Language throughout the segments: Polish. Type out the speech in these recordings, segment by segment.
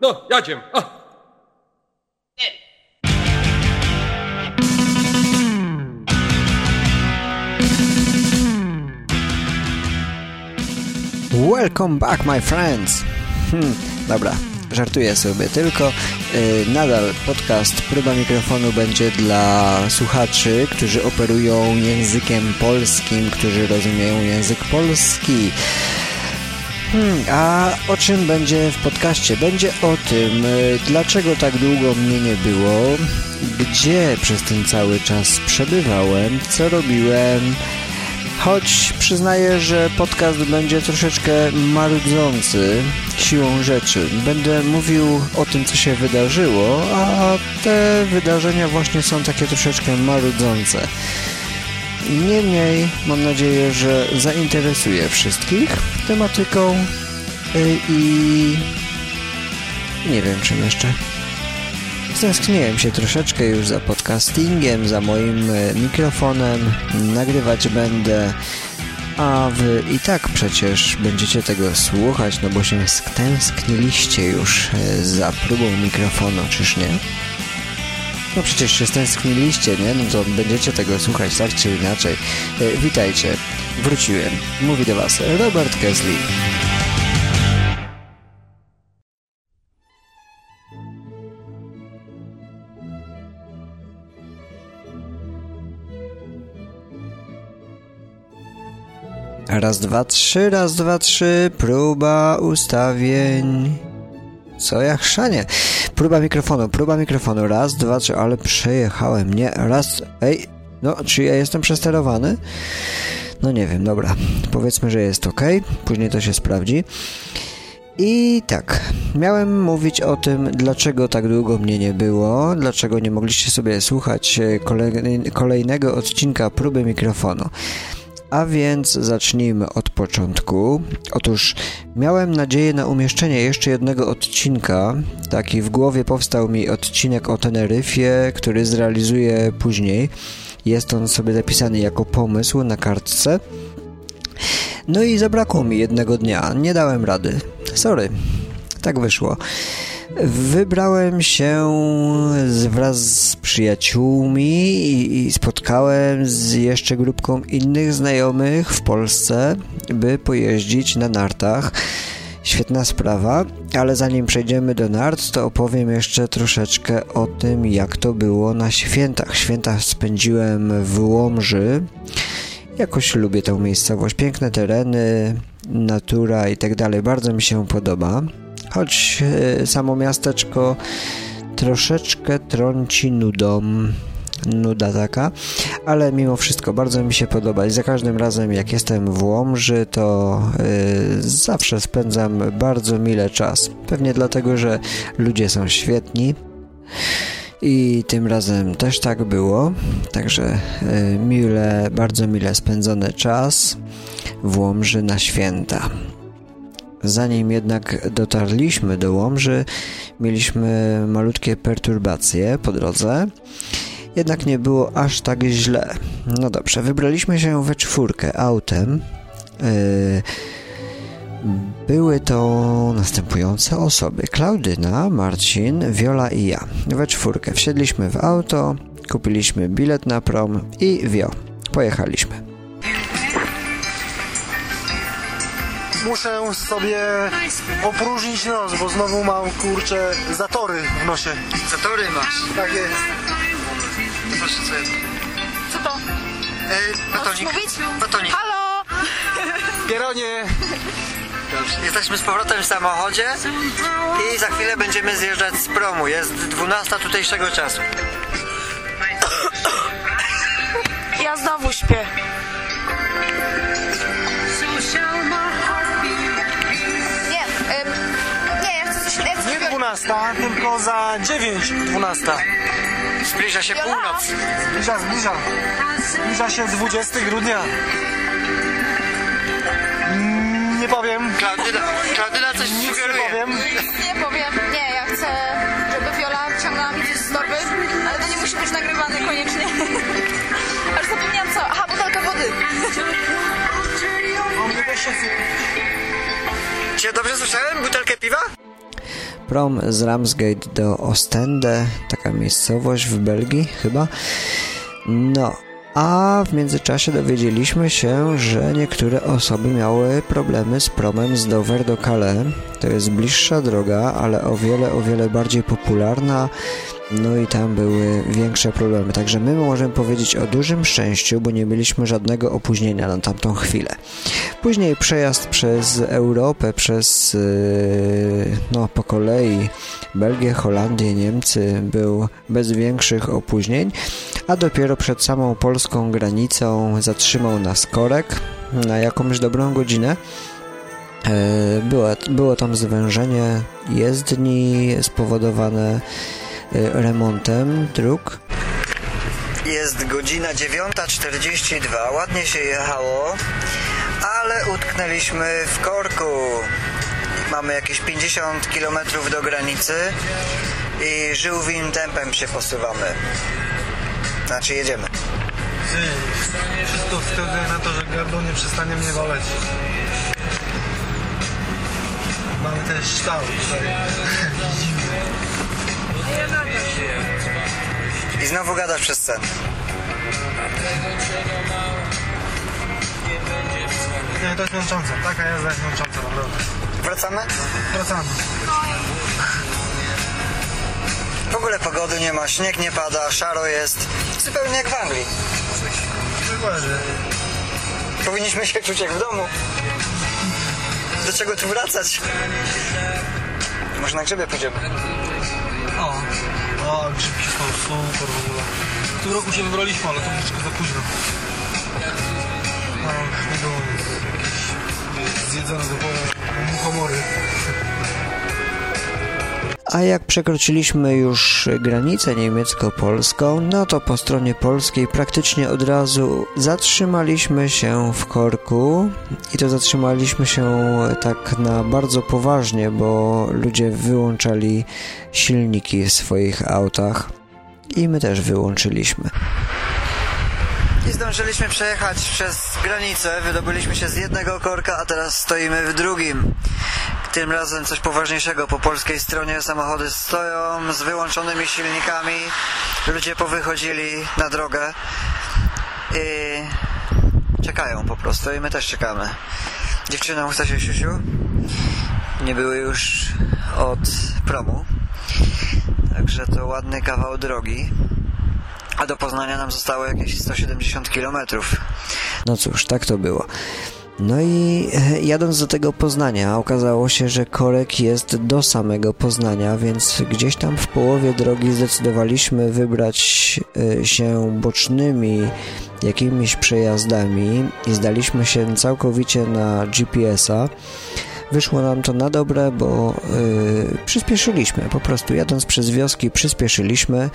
No, jadziem. Welcome back, my friends! Hmm, dobra, żartuję sobie tylko. Yy, nadal podcast Próba Mikrofonu będzie dla słuchaczy, którzy operują językiem polskim, którzy rozumieją język polski. Hmm, a o czym będzie w podcaście? Będzie o tym, yy, dlaczego tak długo mnie nie było, gdzie przez ten cały czas przebywałem, co robiłem, Choć przyznaję, że podcast będzie troszeczkę marudzący siłą rzeczy. Będę mówił o tym, co się wydarzyło, a te wydarzenia właśnie są takie troszeczkę marudzące. Niemniej mam nadzieję, że zainteresuje wszystkich tematyką i nie wiem czym jeszcze. Stęskniłem się troszeczkę już za podcastingiem, za moim e, mikrofonem. Nagrywać będę, a wy i tak przecież będziecie tego słuchać, no bo się stęskniliście już e, za próbą mikrofonu, czyż nie? No przecież się stęskniliście, nie? No to będziecie tego słuchać tak czy inaczej. E, witajcie, wróciłem. Mówi do Was Robert Kesley. Raz, dwa, trzy, raz, dwa, trzy, próba ustawień. Co ja chrzanie? Próba mikrofonu, próba mikrofonu, raz, dwa, trzy, ale przejechałem, nie, raz, ej, no, czy ja jestem przesterowany? No nie wiem, dobra, powiedzmy, że jest ok, później to się sprawdzi. I tak, miałem mówić o tym, dlaczego tak długo mnie nie było, dlaczego nie mogliście sobie słuchać kolejnego odcinka próby mikrofonu. A więc zacznijmy od początku. Otóż miałem nadzieję na umieszczenie jeszcze jednego odcinka. Taki w głowie powstał mi odcinek o Teneryfie, który zrealizuję później. Jest on sobie zapisany jako pomysł na kartce. No i zabrakło mi jednego dnia. Nie dałem rady. Sorry. Tak wyszło. Wybrałem się wraz z przyjaciółmi i, spotkałem z jeszcze grupką innych znajomych w Polsce, by pojeździć na nartach. Świetna sprawa, ale zanim przejdziemy do nart, to opowiem jeszcze troszeczkę o tym, jak to było na świętach. Święta spędziłem w Łomży. Jakoś lubię tę miejscowość. Piękne tereny, natura i tak dalej. Bardzo mi się podoba choć e, samo miasteczko troszeczkę trąci nudą nuda taka, ale mimo wszystko bardzo mi się podoba i za każdym razem jak jestem w Łomży, to yy, zawsze spędzam bardzo mile czas. Pewnie dlatego, że ludzie są świetni i tym razem też tak było, także yy, mile, bardzo mile spędzony czas w Łomży na święta. Zanim jednak dotarliśmy do Łomży, mieliśmy malutkie perturbacje po drodze. Jednak nie było aż tak źle. No dobrze, wybraliśmy się we czwórkę autem. Yy, były to następujące osoby: Klaudyna, Marcin, Wiola i ja. We czwórkę wsiedliśmy w auto, kupiliśmy bilet na prom i wio. Pojechaliśmy. Muszę sobie opróżnić nos, bo znowu mam kurczę zatory w nosie. Zatory masz? Tak jest. Proszę sobie. Co to? Yy, batonik. mówić? Batonik. Halo! Pieronie! Dobrze. Jesteśmy z powrotem w samochodzie i za chwilę będziemy zjeżdżać z promu. Jest 12 tutejszego czasu. Ja znowu śpię. 12, tylko za 9 12. Zbliża się północ. Zbliża, zbliża. Zbliża się 20 grudnia. Mm, Nie powiem. Klaudyna, Klaudyna coś Nic nie sugeruje. powiem. Nie powiem, nie, ja chcę, żeby Viola wciągnęła mi coś z torby, ale to nie musi być nagrywane koniecznie. Aż zapomniałam co, aha, butelka wody. O mnie też się Cię dobrze słyszałem? Prom z Ramsgate do Ostende, taka miejscowość w Belgii chyba. No, a w międzyczasie dowiedzieliśmy się, że niektóre osoby miały problemy z promem z Dover do Calais. To jest bliższa droga, ale o wiele, o wiele bardziej popularna. No i tam były większe problemy. Także my możemy powiedzieć o dużym szczęściu, bo nie mieliśmy żadnego opóźnienia na tamtą chwilę. Później przejazd przez Europę, przez yy, no po kolei Belgię, Holandię, Niemcy był bez większych opóźnień, a dopiero przed samą polską granicą zatrzymał nas korek na jakąś dobrą godzinę. Yy, było, było tam zwężenie jezdni spowodowane yy, remontem dróg. Jest godzina 9.42, ładnie się jechało, ale utknęliśmy w korku. Mamy jakieś 50 km do granicy i żółwim tempem się posuwamy. Znaczy jedziemy. Wszystko wskazuje na to, że gardło nie przestanie mnie boleć. Mamy też ształ tutaj. I znowu gadasz przez sen. Nie, to jest męczące. Taka jazda jest męcząca, naprawdę. Wracamy? Wracamy. W ogóle pogody nie ma, śnieg nie pada, szaro jest. Zupełnie jak w Anglii. Dokładnie. Powinniśmy się czuć jak w domu. Do czego tu wracać? Może na grzybie pójdziemy. O, o grzybki są super w ogóle. W tym roku się wybraliśmy, ale to troszeczkę za późno. No, nie było nic. Muchomory. A jak przekroczyliśmy już granicę niemiecko-polską, no to po stronie polskiej praktycznie od razu zatrzymaliśmy się w korku i to zatrzymaliśmy się tak na bardzo poważnie, bo ludzie wyłączali silniki w swoich autach i my też wyłączyliśmy. I zdążyliśmy przejechać przez granicę, wydobyliśmy się z jednego korka, a teraz stoimy w drugim. Tym razem coś poważniejszego. Po polskiej stronie samochody stoją z wyłączonymi silnikami. Ludzie powychodzili na drogę i czekają po prostu i my też czekamy. Dziewczyna chce się siusiu. Nie były już od promu. Także to ładny kawał drogi. A do Poznania nam zostało jakieś 170 km. No cóż, tak to było. No i e, jadąc do tego Poznania, okazało się, że korek jest do samego Poznania, więc gdzieś tam w połowie drogi zdecydowaliśmy wybrać e, się bocznymi jakimiś przejazdami i zdaliśmy się całkowicie na GPS-a. Wyszło nam to na dobre, bo yy, przyspieszyliśmy. Po prostu jadąc przez wioski przyspieszyliśmy,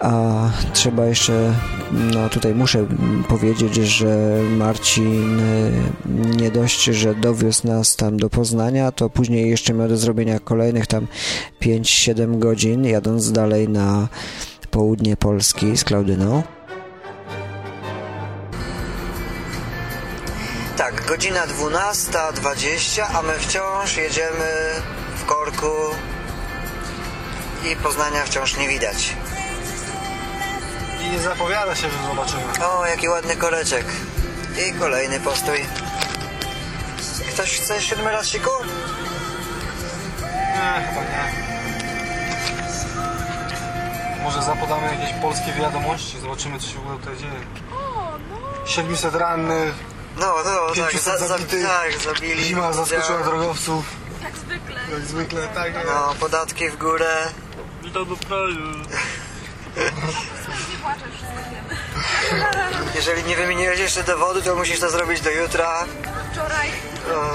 a trzeba jeszcze, no tutaj muszę powiedzieć, że Marcin yy, nie dość, że dowiózł nas tam do Poznania, to później jeszcze miał do zrobienia kolejnych tam 5-7 godzin, jadąc dalej na południe Polski z Klaudyną. Godzina 12.20, a my wciąż jedziemy w korku i Poznania wciąż nie widać. I nie zapowiada się, że zobaczymy. O, jaki ładny koreczek. I kolejny postój. Ktoś chce siódmy raz siku? Nie, chyba nie. Może zapodamy jakieś polskie wiadomości, zobaczymy co się w ogóle tutaj dzieje. 700 rannych, No, no, tak, 500 za, zabitych, tak, zabili. zima zaskoczyła Ja- drogowców. Jak zwykle. Jak zwykle, tak, tak. No, podatki w górę. Witam do kraju. Jeżeli nie wymieniłeś jeszcze dowodu, to musisz to zrobić do jutra. Wczoraj No.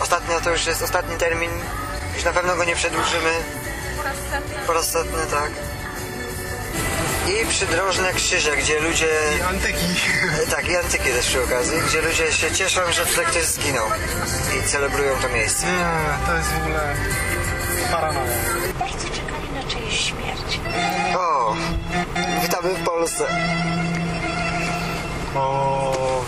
Ostatnio to już jest ostatni termin. Już na pewno go nie przedłużymy. po raz setny. Po raz setny, tak. I przydrożne krzyże, gdzie ludzie... I antyki. Tak, i antyki też przy okazji, gdzie ludzie się cieszą, że tutaj ktoś zginął. I celebrują to miejsce. Nie, to jest w ogóle paranoja. Bardzo czekali na czyjeś śmierć. O! Witamy w Polsce. O,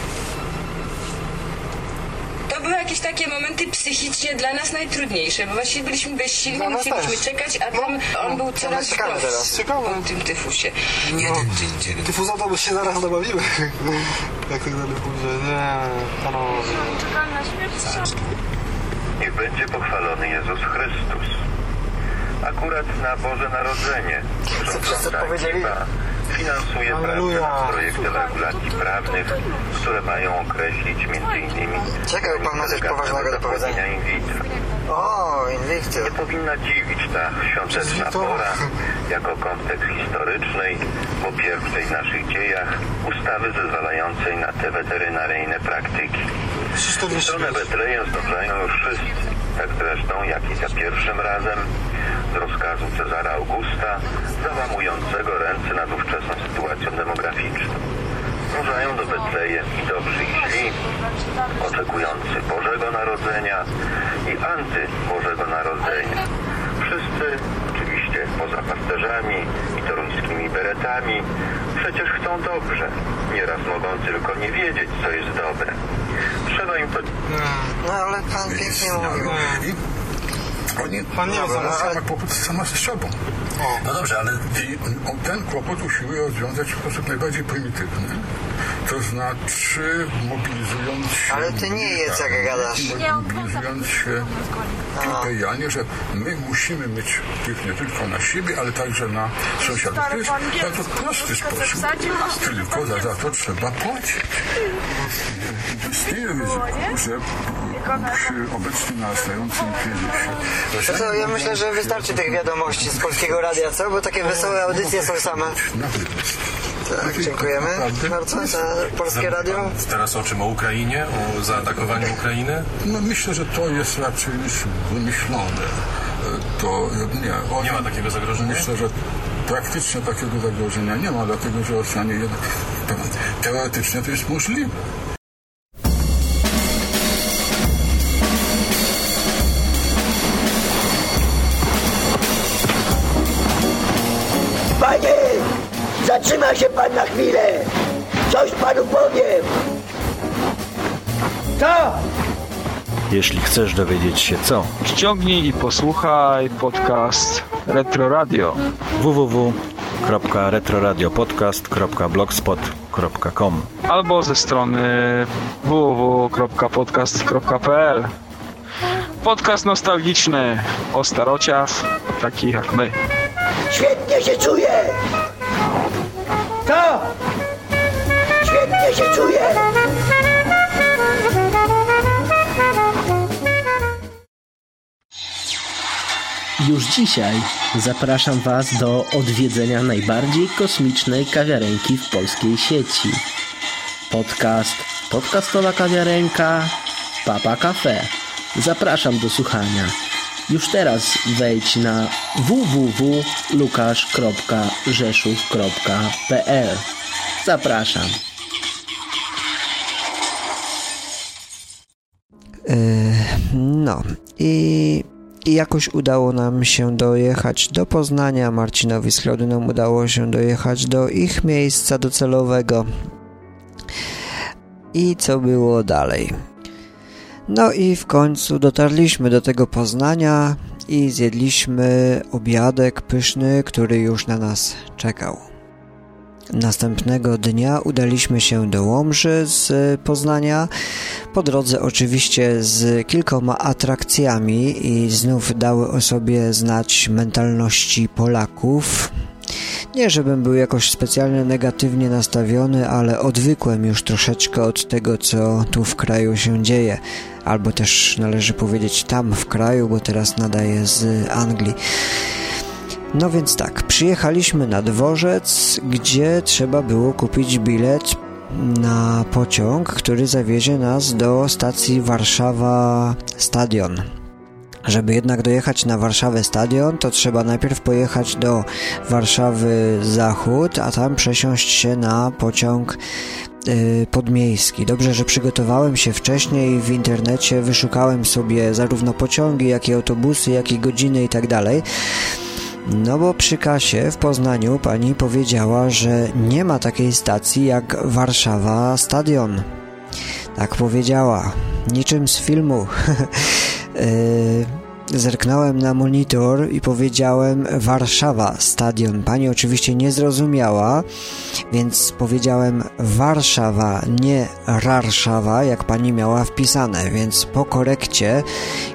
To był jakiś jakieś takie momenty psychicznie dla nas najtrudniejsze, bo właściwie byliśmy bezsilni, Dla nas musieliśmy też. czekać, a tam on był coraz czekamy prostszy po tym tyfusie. Jeden dzień dzielny. Tyfuza to by się zaraz nabawiły. Jak tak dalej pójdzie. Nie, panowie. Niech będzie pochwalony Jezus Chrystus. Akurat na Boże Narodzenie rządząca powiedzieli? ekipa finansuje nad projektem regulacji prawnych, które mają określić m.in. Czekaj, pan ma coś poważnego do powiedzenia. in vitro. O, Invictus. Nie powinna dziwić ta świąteczna pora jako kontekst historyczny po pierwszej w naszych dziejach ustawy zezwalającej na te weterynaryjne praktyki. Stronę Betlejem zdążają już wszyscy, tak zresztą jak i za pierwszym razem z rozkazu Cezara Augusta załamującego ręce nad ówczesną sytuacją demograficzną. Zdążają do Betlejem i dobrzy i źli, oczekujący Bożego Narodzenia i anty Bożego Narodzenia. Wszyscy, oczywiście poza pasterzami i toruńskimi beretami, przecież chcą dobrze, nieraz mogą tylko nie wiedzieć, co jest dobre. Trzeba im to No ale pan pięknie mówił. Oni Pan nie Dobra, za- sama kłopot sama ze sobą. No dobrze, ale I ten kłopot usiłuje rozwiązać w sposób najbardziej prymitywny. To znaczy mobilizując się... Ale ty nie jedz, jak gadasz. Mobilizując się kryterialnie, że my musimy mieć wpływ nie tylko na siebie, ale także na sąsiadów. To jest bardzo prosty sposób. Tylko za, za to trzeba płacić. Istnieje ryzyko, że przy obecnie narastającym kryzysie To co, ja myślę, że wystarczy tych wiadomości z Polskiego Radia, co? Bo takie wesołe audycje są same. Tak, dziękujemy bardzo za Polskie Radio. Teraz o czym? O Ukrainie? O zaatakowaniu Ukrainy? No myślę, że to jest raczej już wymyślone. To nie. o- Nie ma takiego zagrożenia? Myślę, że praktycznie takiego zagrożenia nie ma, dlatego że Rosjanie jednak teoretycznie to jest możliwe. Zatrzyma się pan na chwilę. Coś panu powiem. Co? Jeśli chcesz dowiedzieć się co, Ściągnij i posłuchaj podcast Retro Radio. www.retroradiopodcast.blogspot.com albo ze strony www.podcast.pl Podcast nostalgiczny o starociach, takich jak my. Świetnie się czuję. Się czuję. Już dzisiaj zapraszam Was do odwiedzenia najbardziej kosmicznej kawiarenki w polskiej sieci. Podcast Podcastowa Kawiarenka Papa Cafe. Zapraszam do słuchania. Już teraz wejdź na www.lukasz.rzeszów.pl Zapraszam. No i, i jakoś udało nam się dojechać do Poznania. Marcinowi z Klaudyną udało się dojechać do ich miejsca docelowego. I co było dalej? No i w końcu dotarliśmy do tego Poznania i zjedliśmy obiadek pyszny, który już na nas czekał. Następnego dnia udaliśmy się do Łomży z Poznania. Po drodze oczywiście z kilkoma atrakcjami i znów dały o sobie znać mentalności Polaków. Nie, żebym był jakoś specjalnie negatywnie nastawiony, ale odwykłem już troszeczkę od tego, co tu w kraju się dzieje. Albo też należy powiedzieć tam w kraju, bo teraz nadaję z Anglii. No więc tak, przyjechaliśmy na dworzec, gdzie trzeba było kupić bilet na pociąg, który zawiezie nas do stacji Warszawa Stadion. Żeby jednak dojechać na Warszawę Stadion, to trzeba najpierw pojechać do Warszawy Zachód, a tam przesiąść się na pociąg yy, podmiejski. Dobrze, że przygotowałem się wcześniej w internecie, wyszukałem sobie zarówno pociągi, jak i autobusy, jak i godziny i tak dalej. No bo przy kasie w Poznaniu pani powiedziała, że nie ma takiej stacji jak Warszawa Stadion. Tak powiedziała. Niczym z filmu. Yy, zerknąłem na monitor i powiedziałem Warszawa Stadion. Pani oczywiście nie zrozumiała, więc powiedziałem Warszawa, nie Rarszawa, jak pani miała wpisane, więc po korekcie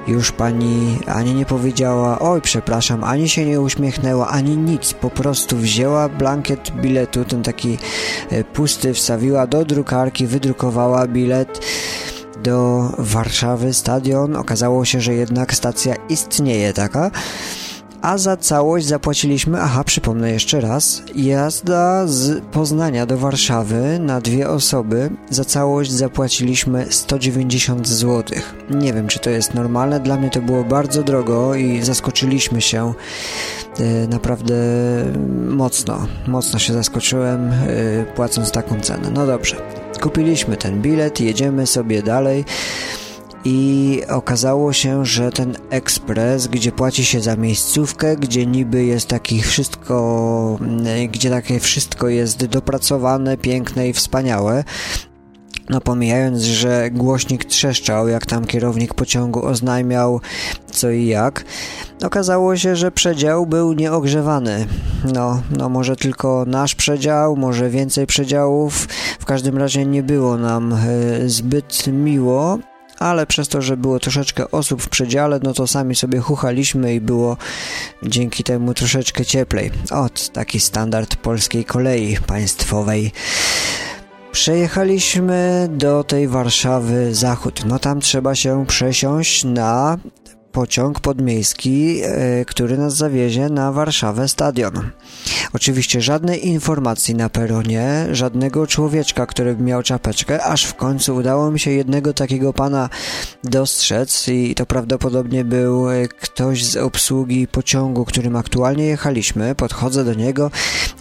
już pani ani nie powiedziała oj przepraszam, ani się nie uśmiechnęła, ani nic, po prostu wzięła blankiet biletu, ten taki e, pusty, wstawiła do drukarki, wydrukowała bilet do Warszawy stadion. Okazało się, że jednak stacja istnieje taka. A za całość zapłaciliśmy, aha, przypomnę jeszcze raz, jazda z Poznania do Warszawy na dwie osoby. Za całość zapłaciliśmy 190 zł. Nie wiem, czy to jest normalne, dla mnie to było bardzo drogo i zaskoczyliśmy się e, naprawdę mocno. Mocno się zaskoczyłem, e, płacąc taką cenę. No dobrze, kupiliśmy ten bilet, jedziemy sobie dalej i okazało się, że ten ekspres, gdzie płaci się za miejscówkę, gdzie niby jest taki wszystko, gdzie takie wszystko jest dopracowane, piękne i wspaniałe, no pomijając, że głośnik trzeszczał, jak tam kierownik pociągu oznajmiał co i jak, okazało się, że przedział był nieogrzewany. No, no może tylko nasz przedział, może więcej przedziałów. W każdym razie nie było nam y, zbyt miło, ale przez to, że było troszeczkę osób w przedziale, no to sami sobie chuchaliśmy i było dzięki temu troszeczkę cieplej. Ot, taki standard polskiej kolei państwowej. Przejechaliśmy do tej Warszawy Zachód. No tam trzeba się przesiąść na pociąg podmiejski, e, który nas zawiezie na Warszawę Stadion. Oczywiście żadnej informacji na peronie, żadnego człowieczka, który by miał czapeczkę, aż w końcu udało mi się jednego takiego pana dostrzec i to prawdopodobnie był e, ktoś z obsługi pociągu, którym aktualnie jechaliśmy. Podchodzę do niego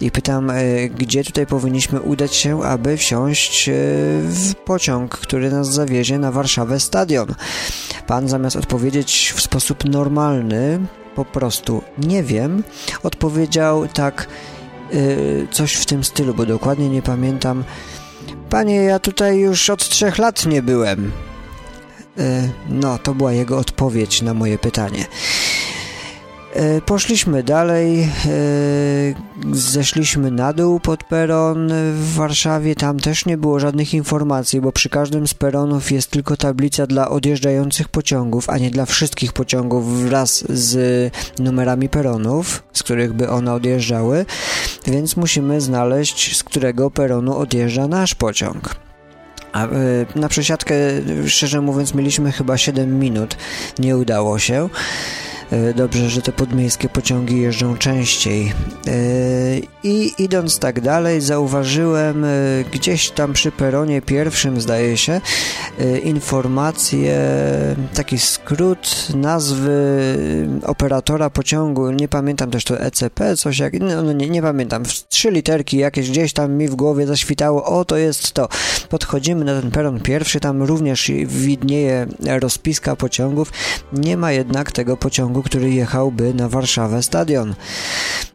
i pytam, e, gdzie tutaj powinniśmy udać się, aby wsiąść w pociąg, który nas zawiezie na Warszawę Stadion. Pan zamiast odpowiedzieć w sposób normalny, po prostu nie wiem, odpowiedział tak yy, coś w tym stylu, bo dokładnie nie pamiętam. Panie, ja tutaj już od trzech lat nie byłem. Yy, no, to była jego odpowiedź na moje pytanie. E, poszliśmy dalej, e, zeszliśmy na dół pod peron w Warszawie. Tam też nie było żadnych informacji, bo przy każdym z peronów jest tylko tablica dla odjeżdżających pociągów, a nie dla wszystkich pociągów wraz z numerami peronów, z których by one odjeżdżały. Więc musimy znaleźć, z którego peronu odjeżdża nasz pociąg. A e, na przesiadkę, szczerze mówiąc, mieliśmy chyba 7 minut. Nie udało się. E, dobrze, że te podmiejskie pociągi jeżdżą częściej. E, I idąc tak dalej, zauważyłem e, gdzieś tam przy peronie pierwszym, zdaje się, informację, taki skrót nazwy operatora pociągu. Nie pamiętam też to ECP, coś jak. No, no nie, nie pamiętam. Trzy literki jakieś gdzieś tam mi w głowie zaświtało. O, to jest to. Podchodzimy na ten peron pierwszy, tam również widnieje rozpiska pociągów. Nie ma jednak tego pociągu który jechałby na Warszawę Stadion.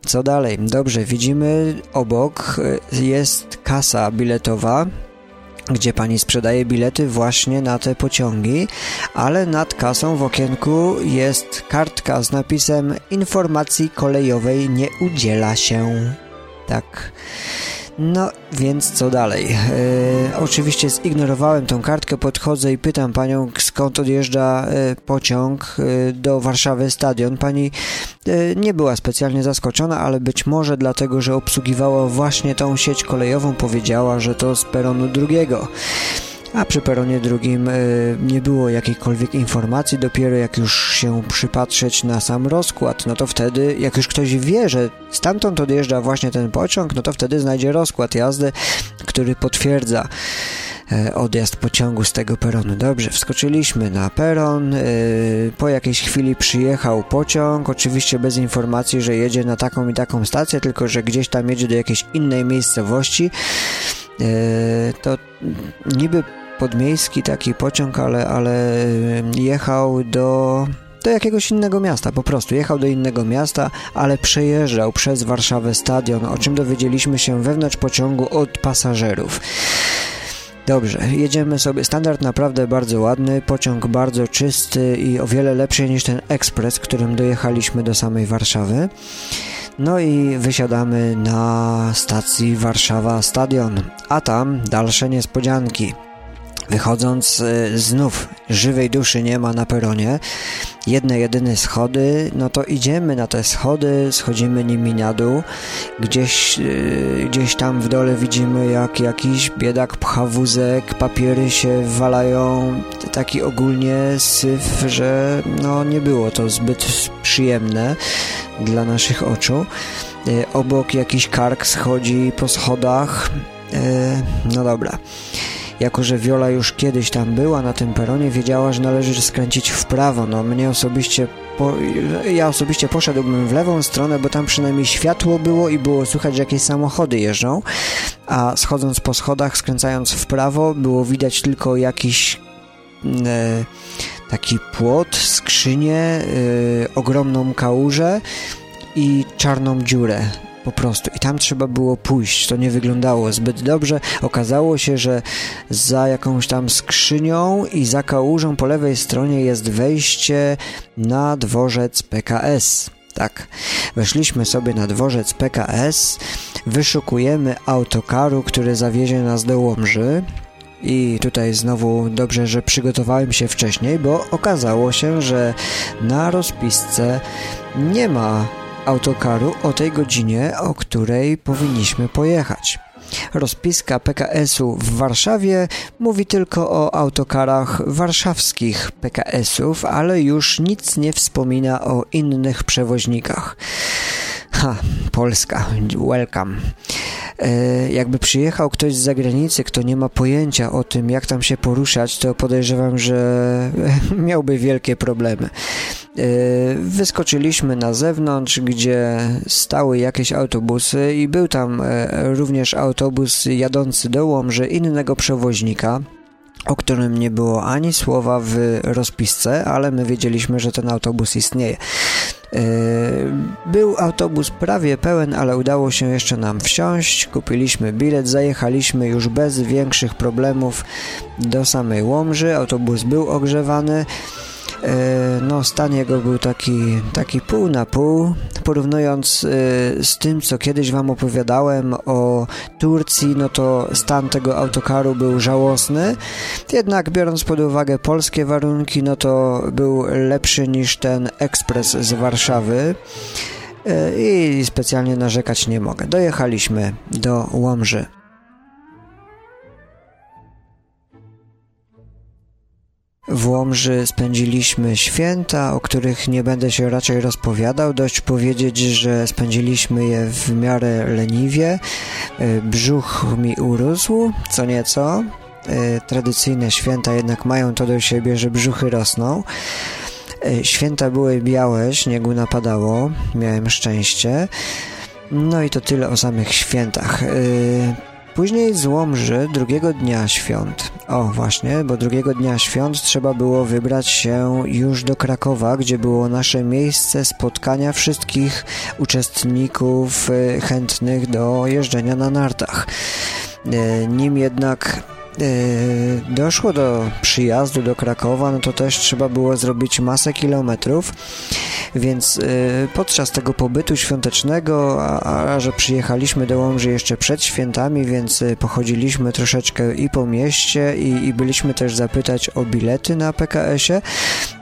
Co dalej? Dobrze, widzimy obok y, jest kasa biletowa, gdzie pani sprzedaje bilety właśnie na te pociągi, ale nad kasą w okienku jest kartka z napisem informacji kolejowej nie udziela się. Tak. No, więc co dalej? E, oczywiście zignorowałem tą kartkę, podchodzę i pytam panią, skąd odjeżdża e, pociąg e, do Warszawy Stadion. Pani e, nie była specjalnie zaskoczona, ale być może dlatego, że obsługiwała właśnie tą sieć kolejową, powiedziała, że to z peronu drugiego a przy peronie drugim y, nie było jakiejkolwiek informacji, dopiero jak już się przypatrzeć na sam rozkład, no to wtedy, jak już ktoś wie, że stamtąd odjeżdża właśnie ten pociąg, no to wtedy znajdzie rozkład jazdy, który potwierdza e, odjazd pociągu z tego peronu. Dobrze, wskoczyliśmy na peron, e, po jakiejś chwili przyjechał pociąg, oczywiście bez informacji, że jedzie na taką i taką stację, tylko że gdzieś tam jedzie do jakiejś innej miejscowości. To niby podmiejski taki pociąg, ale, ale jechał do do jakiegoś innego miasta, po prostu jechał do innego miasta, ale przejeżdżał przez Warszawę stadion, o czym dowiedzieliśmy się wewnątrz pociągu od pasażerów. Dobrze, jedziemy sobie. Standard naprawdę bardzo ładny, pociąg bardzo czysty i o wiele lepszy niż ten ekspres, którym dojechaliśmy do samej Warszawy. No i wysiadamy na stacji Warszawa Stadion, a tam dalsze niespodzianki. Wychodząc y, znów żywej duszy nie ma na peronie, jedne jedyne schody, no to idziemy na te schody, schodzimy nimi na dół, gdzieś, y, gdzieś tam w dole widzimy jak jakiś biedak pcha wózek, papiery się walają, taki ogólnie syf, że no nie było to zbyt przyjemne dla naszych oczu. Y, obok jakiś kark schodzi po schodach, no dobra. Jako, że Viola już kiedyś tam była na tym peronie, wiedziała, że należy skręcić w prawo. No mnie osobiście, po, ja osobiście poszedłbym w lewą stronę, bo tam przynajmniej światło było i było słychać, że jakieś samochody jeżdżą, a schodząc po schodach, skręcając w prawo, było widać tylko jakiś e, taki płot, skrzynię, e, ogromną kałużę i czarną dziurę po prostu. I tam trzeba było pójść. To nie wyglądało zbyt dobrze. Okazało się, że za jakąś tam skrzynią i za kałużą po lewej stronie jest wejście na dworzec PKS. Tak, weszliśmy sobie na dworzec PKS, wyszukujemy autokaru, który zawiezie nas do Łomży. I tutaj znowu dobrze, że przygotowałem się wcześniej, bo okazało się, że na rozpisce nie ma autokaru o tej godzinie, o której powinniśmy pojechać. Rozpiska PKS-u w Warszawie mówi tylko o autokarach warszawskich PKS-ów, ale już nic nie wspomina o innych przewoźnikach. Ha, Polska, welcome. E, jakby przyjechał ktoś z zagranicy, kto nie ma pojęcia o tym, jak tam się poruszać, to podejrzewam, że miałby wielkie problemy. E, wyskoczyliśmy na zewnątrz, gdzie stały jakieś autobusy i był tam e, również autobus jadący do Łomży innego przewoźnika o którym nie było ani słowa w rozpisce, ale my wiedzieliśmy, że ten autobus istnieje. E, był autobus prawie pełen, ale udało się jeszcze nam wsiąść. Kupiliśmy bilet, zajechaliśmy już bez większych problemów do samej Łomży. Autobus był ogrzewany. E, no stan jego był taki, taki pół na pół, porównując e, z tym, co kiedyś Wam opowiadałem o Turcji, no to stan tego autokaru był żałosny, jednak biorąc pod uwagę polskie warunki, no to był lepszy niż ten ekspres z Warszawy e, i specjalnie narzekać nie mogę. Dojechaliśmy do Łomży. W Łomży spędziliśmy święta, o których nie będę się raczej rozpowiadał. Dość powiedzieć, że spędziliśmy je w miarę leniwie. E, brzuch mi urósł, co nieco. E, tradycyjne święta jednak mają to do siebie, że brzuchy rosną. E, święta były białe, śniegu napadało, miałem szczęście. No i to tyle o samych świętach. Później z Łomży drugiego dnia świąt. O, właśnie, bo drugiego dnia świąt trzeba było wybrać się już do Krakowa, gdzie było nasze miejsce spotkania wszystkich uczestników y, chętnych do jeżdżenia na nartach. Y, nim jednak doszło do przyjazdu do Krakowa, no to też trzeba było zrobić masę kilometrów, więc y, podczas tego pobytu świątecznego, a, a że przyjechaliśmy do Łomży jeszcze przed świętami, więc y, pochodziliśmy troszeczkę i po mieście i, i byliśmy też zapytać o bilety na PKS-ie.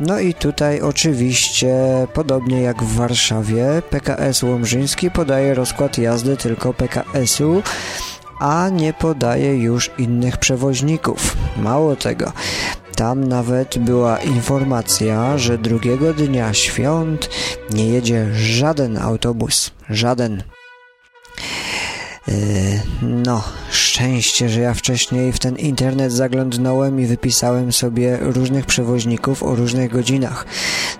No i tutaj oczywiście, podobnie jak w Warszawie, PKS Łomżyński podaje rozkład jazdy tylko PKS-u a nie podaje już innych przewoźników. Mało tego, tam nawet była informacja, że drugiego dnia świąt nie jedzie żaden autobus. Żaden. Yy, no, szczęście, że ja wcześniej w ten internet zaglądnąłem i wypisałem sobie różnych przewoźników o różnych godzinach,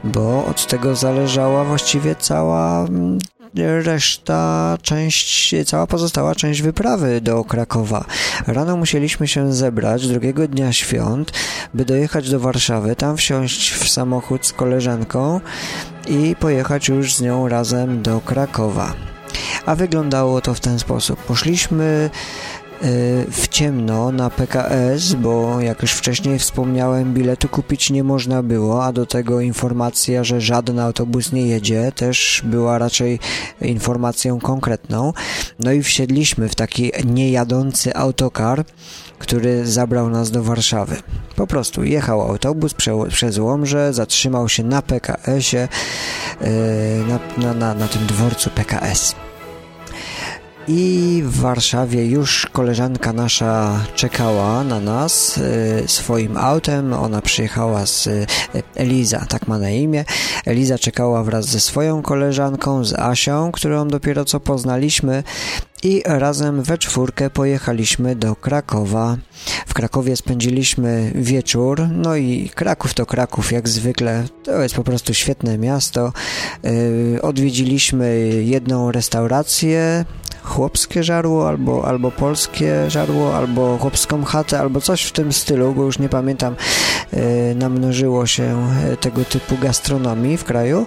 bo od tego zależała właściwie cała mm, reszta, część, cała pozostała część wyprawy do Krakowa. Rano musieliśmy się zebrać drugiego dnia świąt, by dojechać do Warszawy, tam wsiąść w samochód z koleżanką i pojechać już z nią razem do Krakowa. A wyglądało to w ten sposób. Poszliśmy w ciemno na PKS, bo jak już wcześniej wspomniałem, biletu kupić nie można było, a do tego informacja, że żaden autobus nie jedzie, też była raczej informacją konkretną. No i wsiedliśmy w taki niejadący autokar, który zabrał nas do Warszawy. Po prostu jechał autobus prze, przez Łomże, zatrzymał się na PKS-ie, yy, na, na, na, na tym dworcu PKS. I w Warszawie już koleżanka nasza czekała na nas y, swoim autem. Ona przyjechała z y, Eliza, tak ma na imię. Eliza czekała wraz ze swoją koleżanką, z Asią, którą dopiero co poznaliśmy i razem we czwórkę pojechaliśmy do Krakowa. W Krakowie spędziliśmy wieczór, no i Kraków to Kraków jak zwykle, to jest po prostu świetne miasto. Yy, odwiedziliśmy jedną restaurację, chłopskie żarło, albo, albo polskie żarło, albo chłopską chatę, albo coś w tym stylu, bo już nie pamiętam, yy, namnożyło się tego typu gastronomii w kraju.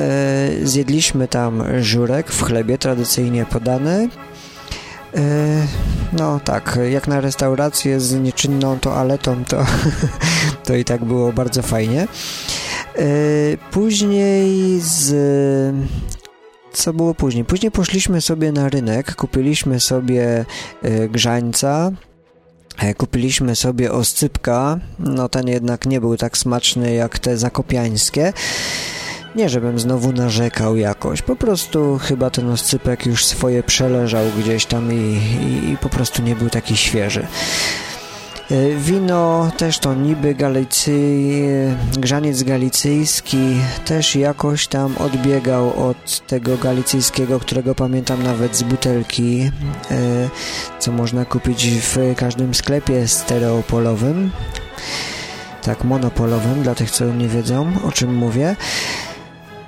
E, zjedliśmy tam żurek w chlebie tradycyjnie podany. E, no tak, jak na restaurację z nieczynną toaletą, to, to i tak było bardzo fajnie. E, później z co było później? Później poszliśmy sobie na rynek, kupiliśmy sobie grzańca, kupiliśmy sobie oscypka, no ten jednak nie był tak smaczny jak te zakopiańskie. Nie, żebym znowu narzekał jakoś, po prostu chyba ten oscypek już swoje przeleżał gdzieś tam i, i, i po prostu nie był taki świeży. E, wino też to niby galicy, grzaniec galicyjski też jakoś tam odbiegał od tego galicyjskiego, którego pamiętam nawet z butelki, e, co można kupić w każdym sklepie stereopolowym. Tak, monopolowym, dla tych, co nie wiedzą, o czym mówię.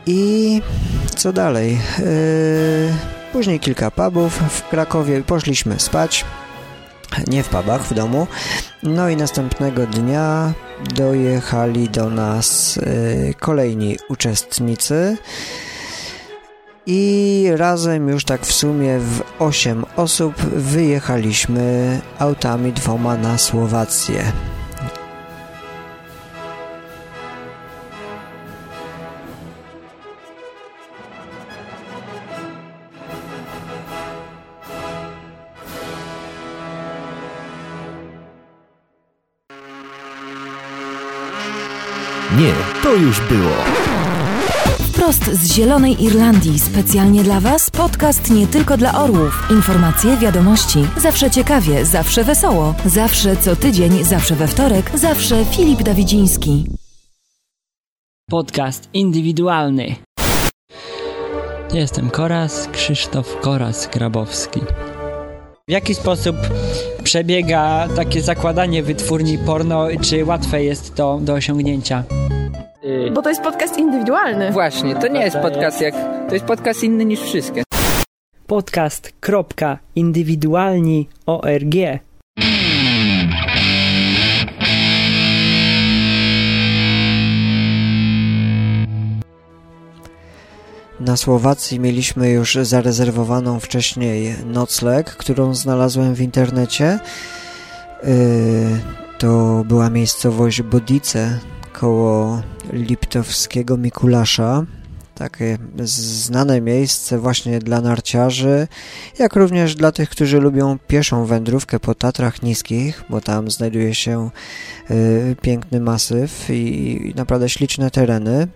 I co dalej? Yy, później kilka pubów w Krakowie. Poszliśmy spać. Nie w pubach, w domu. No i następnego dnia dojechali do nas yy, kolejni uczestnicy. I razem już tak w sumie w 8 osób wyjechaliśmy autami dwoma na Słowację. Nie, to już było. Wprost z Zielonej Irlandii, specjalnie dla Was, podcast nie tylko dla orłów. Informacje, wiadomości, zawsze ciekawie, zawsze wesoło, zawsze co tydzień, zawsze we wtorek, zawsze Filip Dawidziński. Podcast indywidualny. Jestem Koras, Krzysztof Koras-Grabowski. W jaki sposób przebiega takie zakładanie wytwórni porno? Czy łatwe jest to do osiągnięcia? Bo to jest podcast indywidualny. Właśnie, to nie jest podcast jak... To jest podcast inny niż wszystkie. Podcast.indywidualni.org Na Słowacji mieliśmy już zarezerwowaną wcześniej nocleg, którą znalazłem w internecie. Yy, to była miejscowość Bodice koło Liptowskiego Mikulasza. Takie znane miejsce właśnie dla narciarzy, jak również dla tych, którzy lubią pieszą wędrówkę po Tatrach Niskich, bo tam znajduje się y, piękny masyw i, i naprawdę śliczne tereny.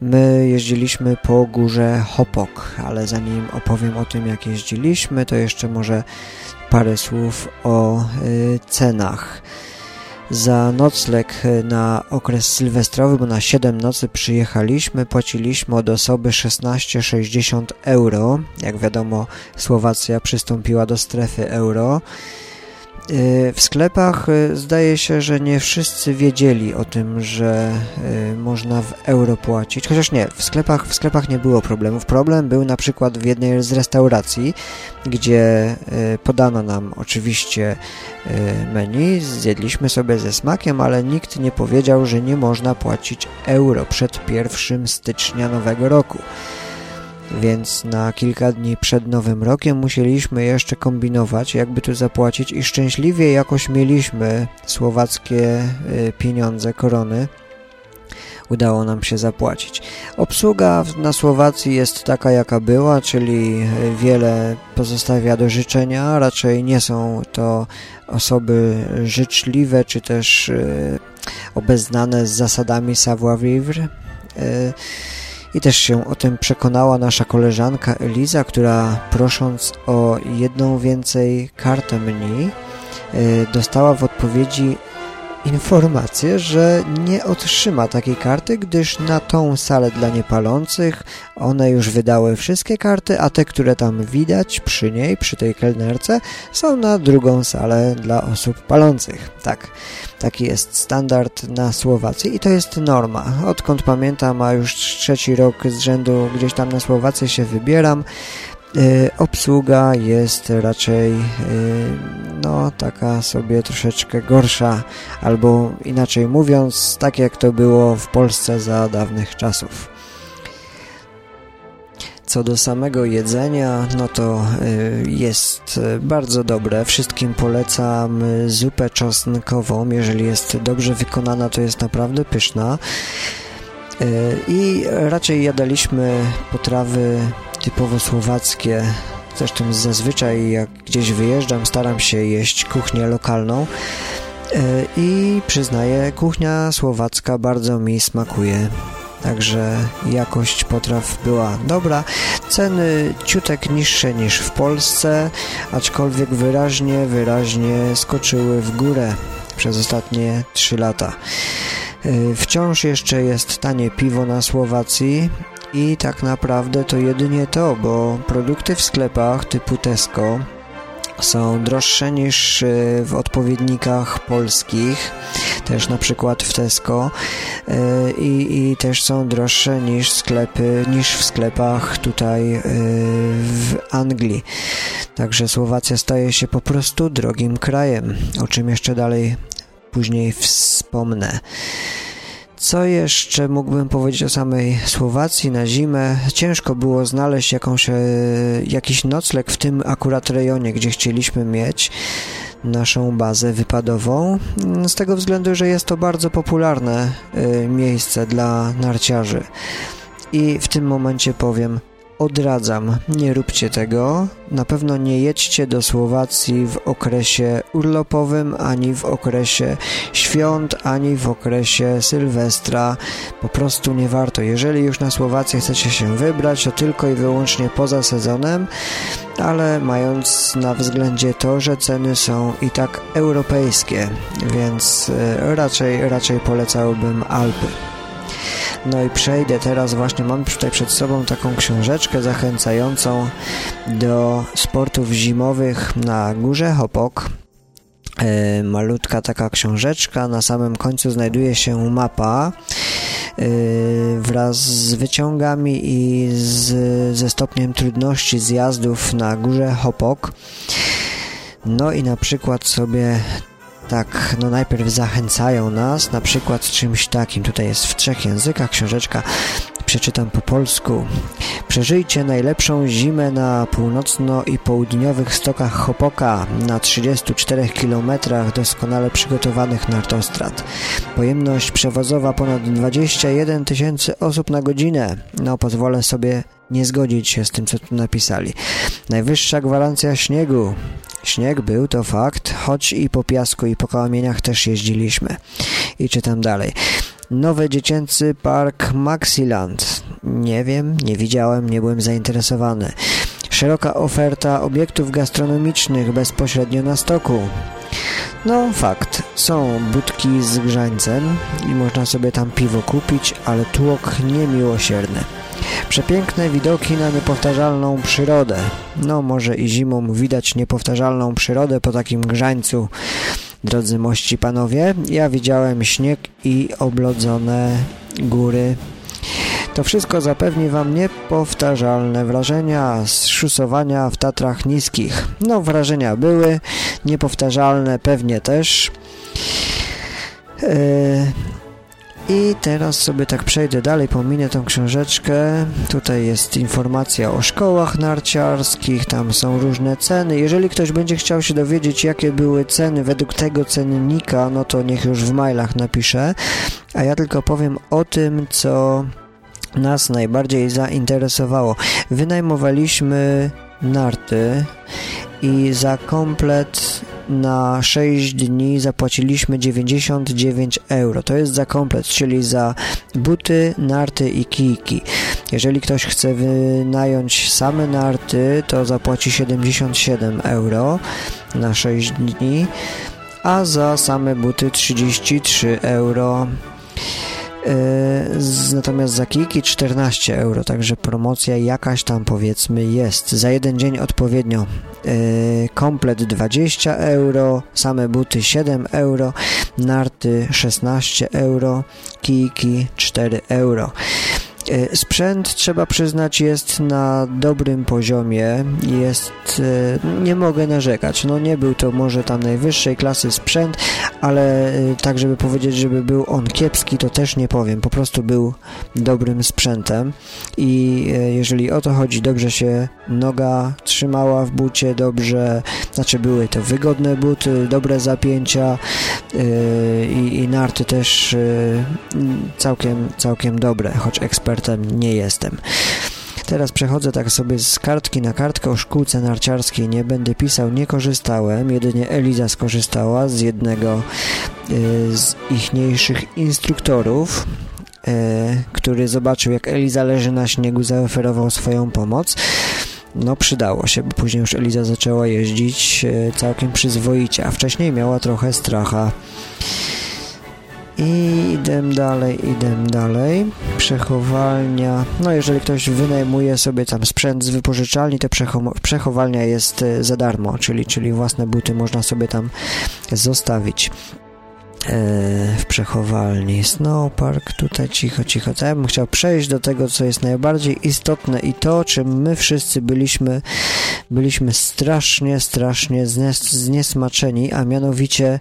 My jeździliśmy po górze Hopok, ale zanim opowiem o tym, jak jeździliśmy, to jeszcze może parę słów o y, cenach. Za nocleg na okres sylwestrowy, bo na 7 nocy przyjechaliśmy, płaciliśmy od osoby 16,60 euro. Jak wiadomo, Słowacja przystąpiła do strefy euro. W sklepach zdaje się, że nie wszyscy wiedzieli o tym, że można w euro płacić. Chociaż nie, w sklepach, w sklepach nie było problemów. Problem był na przykład w jednej z restauracji, gdzie podano nam oczywiście menu, zjedliśmy sobie ze smakiem, ale nikt nie powiedział, że nie można płacić euro przed 1 stycznia nowego roku. Więc na kilka dni przed Nowym Rokiem musieliśmy jeszcze kombinować, jakby tu zapłacić i szczęśliwie jakoś mieliśmy słowackie y, pieniądze, korony. Udało nam się zapłacić. Obsługa na Słowacji jest taka, jaka była, czyli y, wiele pozostawia do życzenia. Raczej nie są to osoby życzliwe, czy też y, obeznane z zasadami savoir-vivre. I też się o tym przekonała nasza koleżanka Eliza, która prosząc o jedną więcej kartę mniej, dostała w odpowiedzi informację, że nie otrzyma takiej karty, gdyż na tą salę dla niepalących one już wydały wszystkie karty, a te, które tam widać przy niej, przy tej kelnerce, są na drugą salę dla osób palących. Tak, taki jest standard na Słowacji i to jest norma. Odkąd pamiętam, a już trzeci rok z rzędu gdzieś tam na Słowację się wybieram, obsługa jest raczej y, no taka sobie troszeczkę gorsza, albo inaczej mówiąc, tak jak to było w Polsce za dawnych czasów. Co do samego jedzenia, no to y, jest bardzo dobre. Wszystkim polecam zupę czosnkową. Jeżeli jest dobrze wykonana, to jest naprawdę pyszna. I raczej jadaliśmy potrawy typowo słowackie. Zresztą zazwyczaj jak gdzieś wyjeżdżam, staram się jeść kuchnię lokalną. E, I przyznaję, kuchnia słowacka bardzo mi smakuje. Także jakość potraw była dobra. Ceny ciutek niższe niż w Polsce, aczkolwiek wyraźnie, wyraźnie skoczyły w górę przez ostatnie 3 lata. E, wciąż jeszcze jest tanie piwo na Słowacji, i tak naprawdę to jedynie to, bo produkty w sklepach typu Tesco są droższe niż e, w odpowiednikach polskich, też na przykład w Tesco e, i, i też są droższe niż sklepy, niż w sklepach tutaj e, w Anglii. Także Słowacja staje się po prostu drogim krajem, o czym jeszcze dalej później wspomnę. Co jeszcze mógłbym powiedzieć o samej Słowacji na zimę? Ciężko było znaleźć jakąś, e, jakiś nocleg w tym akurat rejonie, gdzie chcieliśmy mieć naszą bazę wypadową, z tego względu, że jest to bardzo popularne e, miejsce dla narciarzy. I w tym momencie powiem, odradzam, nie róbcie tego. Na pewno nie jedźcie do Słowacji w okresie urlopowym, ani w okresie świąt, ani w okresie Sylwestra. Po prostu nie warto. Jeżeli już na Słowację chcecie się wybrać, to tylko i wyłącznie poza sezonem, ale mając na względzie to, że ceny są i tak europejskie, więc e, raczej, raczej polecałbym Alpy. No i przejdę teraz właśnie, mam tutaj przed sobą taką książeczkę zachęcającą do sportów zimowych na górze Hopok. E, malutka taka książeczka, na samym końcu znajduje się mapa e, wraz z wyciągami i z, ze stopniem trudności zjazdów na górze Hopok. No i na przykład sobie tak, no najpierw zachęcają nas, na przykład czymś takim, tutaj jest w trzech językach książeczka, przeczytam po polsku. Przeżyjcie najlepszą zimę na północno- i południowych stokach Hopoka na 34 km doskonale przygotowanych nartostrad. Pojemność przewozowa ponad 21 tysięcy osób na godzinę. No, pozwolę sobie nie zgodzić się z tym, co tu napisali. Najwyższa gwarancja śniegu Śnieg był, to fakt, choć i po piasku i po kamieniach też jeździliśmy. I czytam dalej. Nowy dziecięcy park Maxiland. Nie wiem, nie widziałem, nie byłem zainteresowany. Szeroka oferta obiektów gastronomicznych bezpośrednio na stoku. No, fakt. Są budki z grzańcem i można sobie tam piwo kupić, ale tłok niemiłosierny. Przepiękne widoki na niepowtarzalną przyrodę. No, może i zimą widać niepowtarzalną przyrodę po takim grzańcu. Drodzy mości panowie, ja widziałem śnieg i oblodzone góry. To wszystko zapewni Wam niepowtarzalne wrażenia z szusowania w Tatrach Niskich. No, wrażenia były, niepowtarzalne pewnie też. Yy I teraz sobie tak przejdę dalej, pominę tą książeczkę. Tutaj jest informacja o szkołach narciarskich, tam są różne ceny. Jeżeli ktoś będzie chciał się dowiedzieć, jakie były ceny według tego cennika, no to niech już w mailach napisze. A ja tylko powiem o tym, co nas najbardziej zainteresowało. Wynajmowaliśmy narty i za komplet na 6 dni zapłaciliśmy 99 euro. To jest za komplet, czyli za buty, narty i kijki. Jeżeli ktoś chce wynająć same narty, to zapłaci 77 euro na 6 dni, a za same buty 33 euro. Yy, natomiast za kijki 14 euro, także promocja jakaś tam powiedzmy jest. Za jeden dzień odpowiednio yy, komplet 20 euro, same buty 7 euro, narty 16 euro, kijki 4 euro. E, sprzęt, trzeba przyznać, jest na dobrym poziomie. Jest, e, nie mogę narzekać. No nie był to może tam najwyższej klasy sprzęt, ale e, tak, żeby powiedzieć, żeby był on kiepski, to też nie powiem. Po prostu był dobrym sprzętem i jeżeli o to chodzi, dobrze się noga trzymała w bucie, dobrze, znaczy były to wygodne buty, dobre zapięcia i, i narty też całkiem, całkiem dobre, choć ekspert ekspertem nie jestem. Teraz przechodzę tak sobie z kartki na kartkę o szkółce narciarskiej. Nie będę pisał, nie korzystałem. Jedynie Eliza skorzystała z jednego y, z ichniejszych instruktorów, y, który zobaczył, jak Eliza leży na śniegu, zaoferował swoją pomoc. No, przydało się, bo później już Eliza zaczęła jeździć y, całkiem przyzwoicie, a wcześniej miała trochę stracha. I idę dalej, idę dalej. Przechowalnia. No, jeżeli ktoś wynajmuje sobie tam sprzęt z wypożyczalni, to przechowalnia jest e, za darmo, czyli, czyli własne buty można sobie tam zostawić e, w przechowalni. Snowpark, tutaj cicho, cicho. To ja bym chciał przejść do tego, co jest najbardziej istotne i to, czym my wszyscy byliśmy, byliśmy strasznie, strasznie znies zniesmaczeni, a mianowicie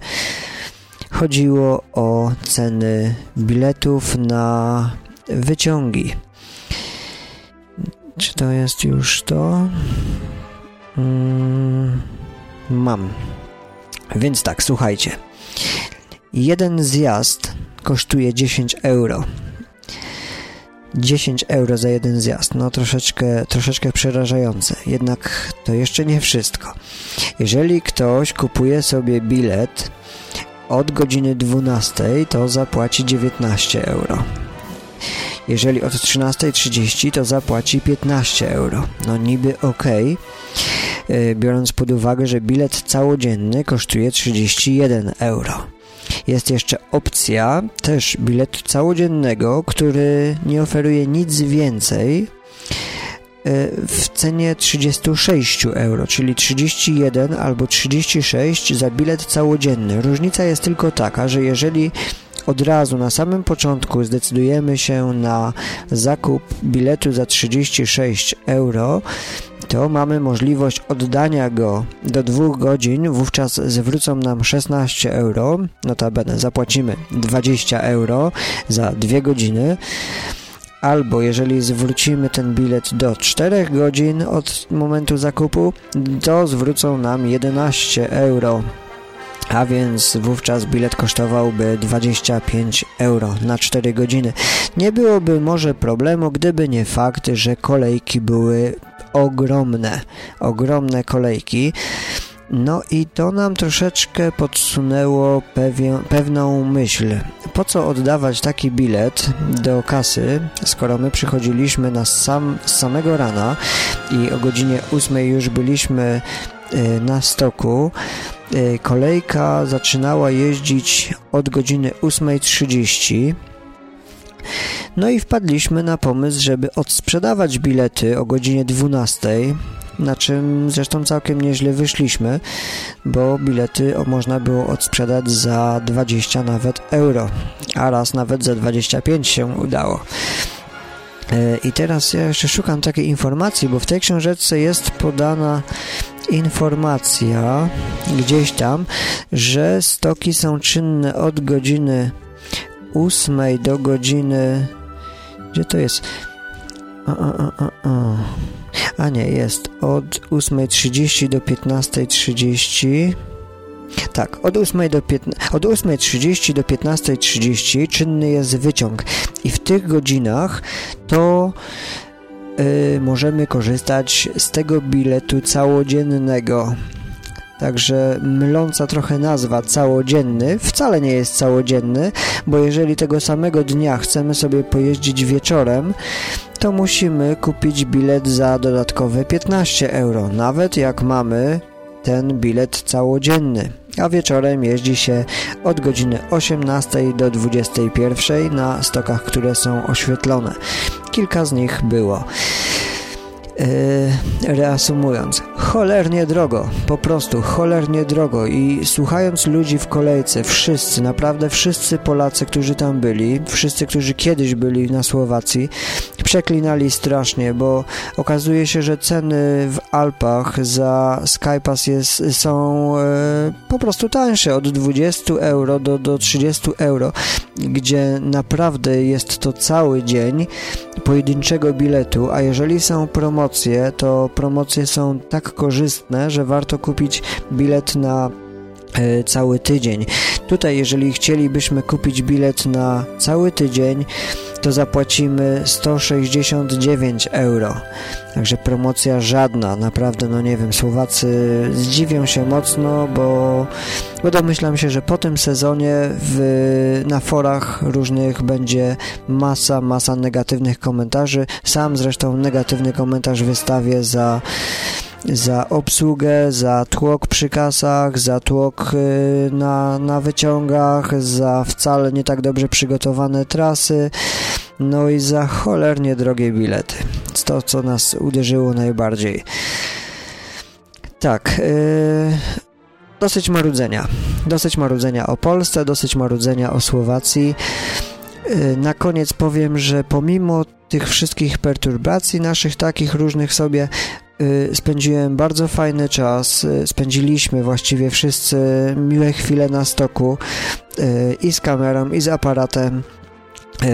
Chodziło o ceny biletów na wyciągi. Czy to jest już to? Mm, mam. Więc tak, słuchajcie. Jeden zjazd kosztuje 10 euro. 10 euro za jeden zjazd. No troszeczkę, troszeczkę przerażające. Jednak to jeszcze nie wszystko. Jeżeli ktoś kupuje sobie bilet od godziny 12 to zapłaci 19 euro. Jeżeli od 13.30 to zapłaci 15 euro. No niby ok, biorąc pod uwagę, że bilet całodzienny kosztuje 31 euro. Jest jeszcze opcja też biletu całodziennego, który nie oferuje nic więcej w cenie 36 euro, czyli 31 albo 36 za bilet całodzienny. Różnica jest tylko taka, że jeżeli od razu na samym początku zdecydujemy się na zakup biletu za 36 euro, to mamy możliwość oddania go do dwóch godzin, wówczas zwrócą nam 16 euro, notabene zapłacimy 20 euro za dwie godziny, albo jeżeli zwrócimy ten bilet do 4 godzin od momentu zakupu, to zwrócą nam 11 euro. A więc wówczas bilet kosztowałby 25 euro na 4 godziny. Nie byłoby może problemu, gdyby nie fakt, że kolejki były ogromne. Ogromne kolejki. No i to nam troszeczkę podsunęło pewien, pewną myśl. Po co oddawać taki bilet do kasy, skoro my przychodziliśmy na sam, z samego rana i o godzinie 8 już byliśmy y, na stoku. Y, kolejka zaczynała jeździć od godziny 8.30. No i wpadliśmy na pomysł, żeby odsprzedawać bilety o godzinie 12 na czym zresztą całkiem nieźle wyszliśmy, bo bilety można było odsprzedać za 20 nawet euro, a raz nawet za 25 się udało. E, I teraz ja jeszcze szukam takiej informacji, bo w tej książeczce jest podana informacja gdzieś tam, że stoki są czynne od godziny 8 do godziny... Gdzie to jest? A, a, a, a. a nie, jest od 8.30 do 15.30. Tak, od 8.30 do, 15, od 8.30 do 15.30 czynny jest wyciąg i w tych godzinach to yy, możemy korzystać z tego biletu całodziennego. Także myląca trochę nazwa całodzienny wcale nie jest całodzienny, bo jeżeli tego samego dnia chcemy sobie pojeździć wieczorem, to musimy kupić bilet za dodatkowe 15 euro, nawet jak mamy ten bilet całodzienny. A wieczorem jeździ się od godziny 18 do 21 na stokach, które są oświetlone. Kilka z nich było. Yy, reasumując, cholernie drogo, po prostu cholernie drogo i słuchając ludzi w kolejce, wszyscy, naprawdę wszyscy Polacy, którzy tam byli, wszyscy, którzy kiedyś byli na Słowacji, przeklinali strasznie, bo okazuje się, że ceny w Alpach za Skypass jest, są e, po prostu tańsze, od 20 euro do, do 30 euro, gdzie naprawdę jest to cały dzień pojedynczego biletu, a jeżeli są promocje, to promocje są tak korzystne, że warto kupić bilet na cały tydzień. Tutaj, jeżeli chcielibyśmy kupić bilet na cały tydzień, to zapłacimy 169 euro. Także promocja żadna, naprawdę, no nie wiem, Słowacy zdziwią się mocno, bo, bo domyślam się, że po tym sezonie w, na forach różnych będzie masa, masa negatywnych komentarzy. Sam zresztą negatywny komentarz wystawię za za obsługę, za tłok przy kasach, za tłok y, na, na wyciągach, za wcale nie tak dobrze przygotowane trasy, no i za cholernie drogie bilety. To, co nas uderzyło najbardziej. Tak, yy, dosyć marudzenia. Dosyć marudzenia o Polsce, dosyć marudzenia o Słowacji. Yy, na koniec powiem, że pomimo tych wszystkich perturbacji naszych takich różnych sobie Y, spędziłem bardzo fajny czas. Y, spędziliśmy właściwie wszyscy miłe chwile na stoku y, i z kamerą, i z aparatem.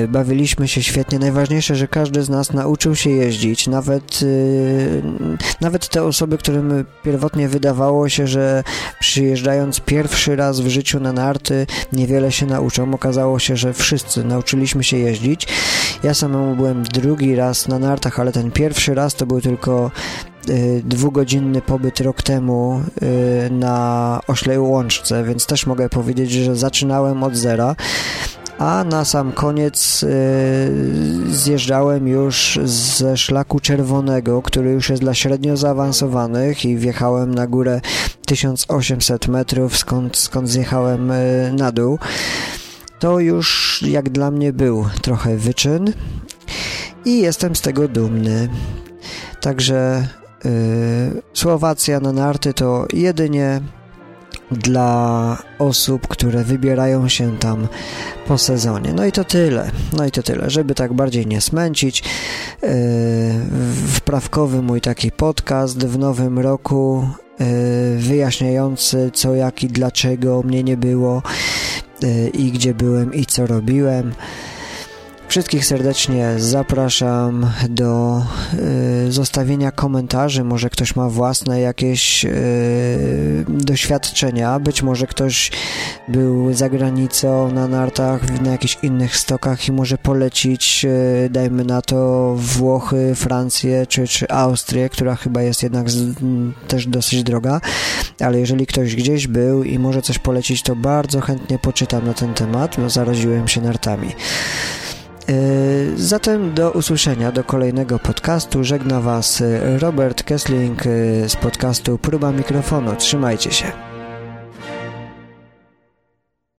Bawiliśmy się świetnie. Najważniejsze, że każdy z nas nauczył się jeździć. Nawet, nawet te osoby, którym pierwotnie wydawało się, że przyjeżdżając pierwszy raz w życiu na narty niewiele się nauczą. Okazało się, że wszyscy nauczyliśmy się jeździć. Ja samemu byłem drugi raz na nartach, ale ten pierwszy raz to był tylko Y, dwugodzinny pobyt rok temu y, na Oślej Łączce, więc też mogę powiedzieć, że zaczynałem od zera a na sam koniec y, zjeżdżałem już ze szlaku czerwonego, który już jest dla średnio zaawansowanych i wjechałem na górę 1800 metrów, skąd, skąd zjechałem y, na dół. To już jak dla mnie był trochę wyczyn i jestem z tego dumny. Także Y, Słowacja na narty to jedynie dla osób, które wybierają się tam po sezonie. No i to tyle. No i to tyle. Żeby tak bardziej nie smęcić, yy, wprawkowy mój taki podcast w nowym roku yy, wyjaśniający co, jak i dlaczego mnie nie było i gdzie byłem i co robiłem. Wszystkich serdecznie zapraszam do y, zostawienia komentarzy. Może ktoś ma własne jakieś y, doświadczenia. Być może ktoś był za granicą na nartach, na jakichś innych stokach i może polecić, y, dajmy na to, Włochy, Francję czy, czy Austrię, która chyba jest jednak z, też dosyć droga. Ale jeżeli ktoś gdzieś był i może coś polecić, to bardzo chętnie poczytam na ten temat, bo zaraziłem się nartami. E, zatem do usłyszenia, do kolejnego podcastu. Żegna Was Robert Kessling e, z podcastu Próba Mikrofonu. Trzymajcie się.